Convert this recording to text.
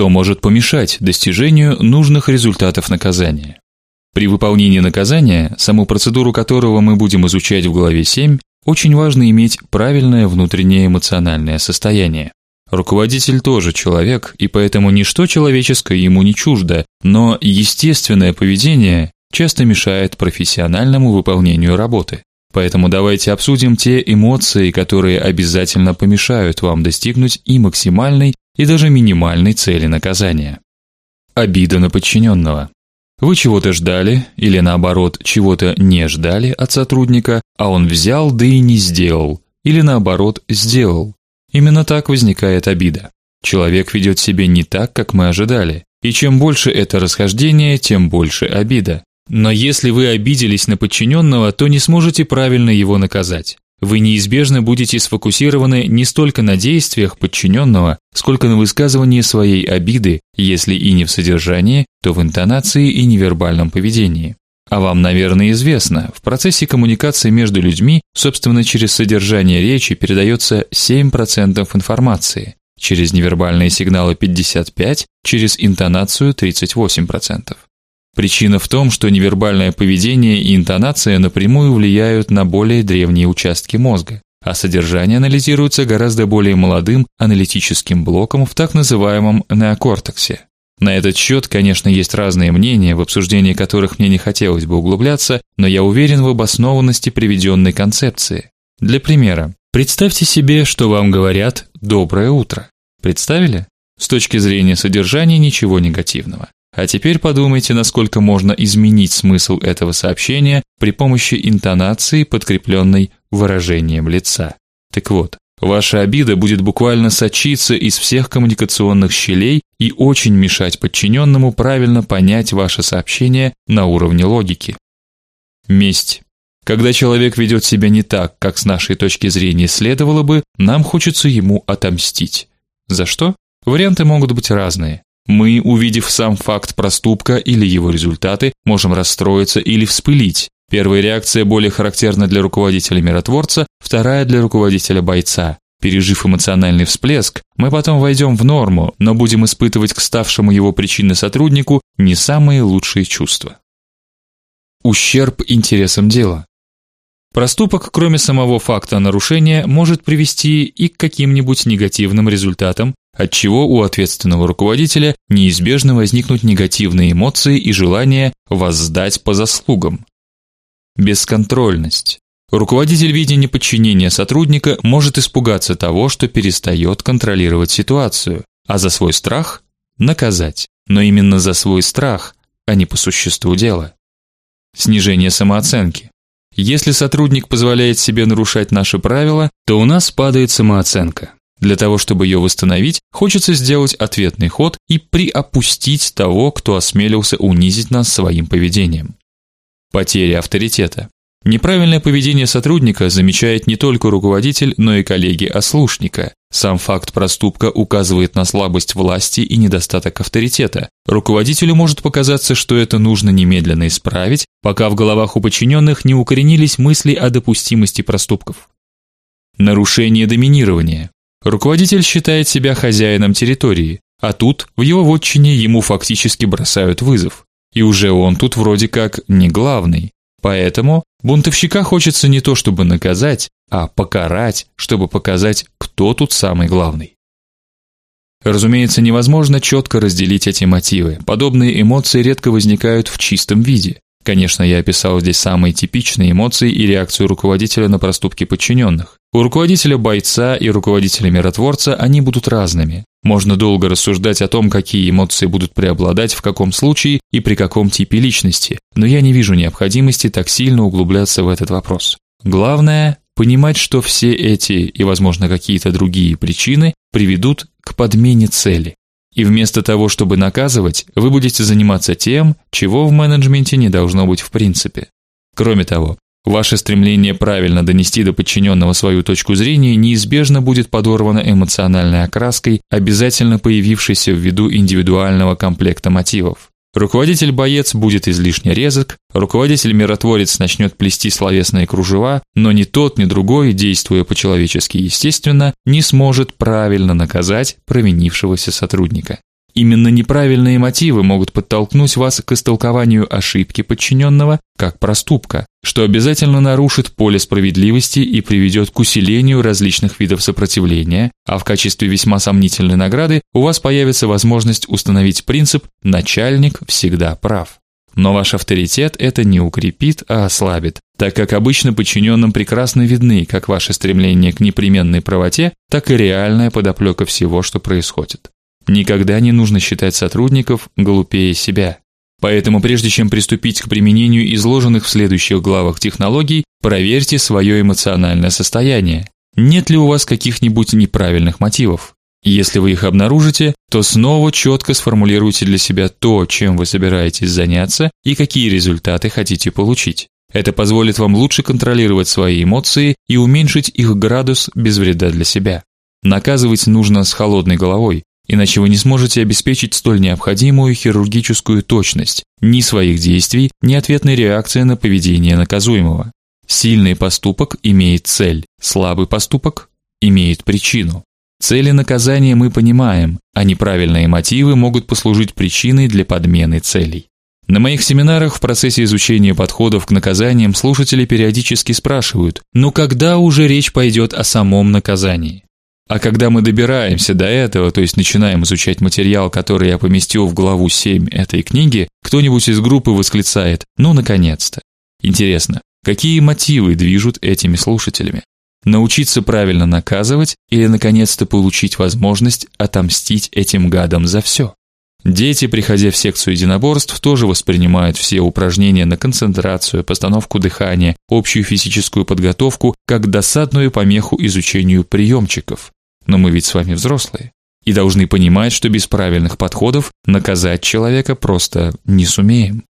что может помешать достижению нужных результатов наказания. При выполнении наказания, саму процедуру которого мы будем изучать в главе 7, очень важно иметь правильное внутреннее эмоциональное состояние. Руководитель тоже человек, и поэтому ничто человеческое ему не чуждо, но естественное поведение часто мешает профессиональному выполнению работы. Поэтому давайте обсудим те эмоции, которые обязательно помешают вам достигнуть и максимальной, и даже минимальной цели наказания. Обида на подчиненного. Вы чего-то ждали или наоборот, чего-то не ждали от сотрудника, а он взял да и не сделал, или наоборот, сделал. Именно так возникает обида. Человек ведет себя не так, как мы ожидали. И чем больше это расхождение, тем больше обида. Но если вы обиделись на подчиненного, то не сможете правильно его наказать. Вы неизбежно будете сфокусированы не столько на действиях подчиненного, сколько на высказывании своей обиды, если и не в содержании, то в интонации и невербальном поведении. А вам, наверное, известно, в процессе коммуникации между людьми, собственно, через содержание речи передается 7% информации, через невербальные сигналы 55, через интонацию 38%. Причина в том, что невербальное поведение и интонация напрямую влияют на более древние участки мозга, а содержание анализируется гораздо более молодым аналитическим блоком в так называемом неокортексе. На этот счет, конечно, есть разные мнения, в обсуждении которых мне не хотелось бы углубляться, но я уверен в обоснованности приведенной концепции. Для примера, представьте себе, что вам говорят доброе утро. Представили? С точки зрения содержания ничего негативного. А теперь подумайте, насколько можно изменить смысл этого сообщения при помощи интонации, подкрепленной выражением лица. Так вот, ваша обида будет буквально сочиться из всех коммуникационных щелей и очень мешать подчиненному правильно понять ваше сообщение на уровне логики. Месть. Когда человек ведет себя не так, как с нашей точки зрения следовало бы, нам хочется ему отомстить. За что? Варианты могут быть разные. Мы, увидев сам факт проступка или его результаты, можем расстроиться или вспылить. Первая реакция более характерна для руководителя-миротворца, вторая для руководителя-бойца. Пережив эмоциональный всплеск, мы потом войдем в норму, но будем испытывать к ставшему его причиной сотруднику не самые лучшие чувства. Ущерб интересам дела. Проступок, кроме самого факта нарушения, может привести и к каким-нибудь негативным результатам, от чего у ответственного руководителя неизбежно возникнут негативные эмоции и желание воздать по заслугам. Бесконтрольность. Руководитель, видя неподчинение сотрудника, может испугаться того, что перестает контролировать ситуацию, а за свой страх наказать. Но именно за свой страх, а не по существу дела. Снижение самооценки. Если сотрудник позволяет себе нарушать наши правила, то у нас падает самооценка. Для того, чтобы ее восстановить, хочется сделать ответный ход и приопустить того, кто осмелился унизить нас своим поведением. Потеря авторитета. Неправильное поведение сотрудника замечает не только руководитель, но и коллеги-ослушника. Сам факт проступка указывает на слабость власти и недостаток авторитета. Руководителю может показаться, что это нужно немедленно исправить, пока в головах у подчиненных не укоренились мысли о допустимости проступков. Нарушение доминирования. Руководитель считает себя хозяином территории, а тут в его вотчине ему фактически бросают вызов. И уже он тут вроде как не главный. Поэтому бунтовщика хочется не то чтобы наказать, а покарать, чтобы показать, кто тут самый главный. Разумеется, невозможно четко разделить эти мотивы. Подобные эмоции редко возникают в чистом виде. Конечно, я описал здесь самые типичные эмоции и реакцию руководителя на проступки подчиненных. У руководителя бойца и руководителя миротворца они будут разными. Можно долго рассуждать о том, какие эмоции будут преобладать в каком случае и при каком типе личности, но я не вижу необходимости так сильно углубляться в этот вопрос. Главное понимать, что все эти и, возможно, какие-то другие причины приведут к подмене цели. И вместо того, чтобы наказывать, вы будете заниматься тем, чего в менеджменте не должно быть в принципе. Кроме того, ваше стремление правильно донести до подчиненного свою точку зрения неизбежно будет подорвано эмоциональной окраской, обязательно появившейся ввиду индивидуального комплекта мотивов. Руководитель-боец будет излишне резок, руководитель-миротворец начнет плести словесные кружева, но ни тот, ни другой, действуя по-человечески естественно, не сможет правильно наказать провинившегося сотрудника. Именно неправильные мотивы могут подтолкнуть вас к истолкованию ошибки подчиненного как проступка, что обязательно нарушит поле справедливости и приведет к усилению различных видов сопротивления, а в качестве весьма сомнительной награды у вас появится возможность установить принцип начальник всегда прав. Но ваш авторитет это не укрепит, а ослабит, так как обычно подчиненным прекрасно видны как ваше стремление к непременной правоте, так и реальная подоплека всего, что происходит. Никогда не нужно считать сотрудников глупее себя. Поэтому прежде чем приступить к применению изложенных в следующих главах технологий, проверьте свое эмоциональное состояние. Нет ли у вас каких-нибудь неправильных мотивов? Если вы их обнаружите, то снова четко сформулируйте для себя то, чем вы собираетесь заняться и какие результаты хотите получить. Это позволит вам лучше контролировать свои эмоции и уменьшить их градус без вреда для себя. Наказывать нужно с холодной головой, иначе вы не сможете обеспечить столь необходимую хирургическую точность ни своих действий, ни ответной реакции на поведение наказуемого. Сильный поступок имеет цель, слабый поступок имеет причину. Цели наказания мы понимаем, а неправильные мотивы могут послужить причиной для подмены целей. На моих семинарах в процессе изучения подходов к наказаниям слушатели периодически спрашивают: "Ну когда уже речь пойдет о самом наказании?" А когда мы добираемся до этого, то есть начинаем изучать материал, который я поместил в главу 7 этой книги, кто-нибудь из группы восклицает: "Ну наконец-то". Интересно, какие мотивы движут этими слушателями? Научиться правильно наказывать или наконец-то получить возможность отомстить этим гадам за все? Дети, приходя в секцию единоборств, тоже воспринимают все упражнения на концентрацию, постановку дыхания, общую физическую подготовку как досадную помеху изучению приемчиков. Но мы ведь с вами взрослые и должны понимать, что без правильных подходов наказать человека просто не сумеем.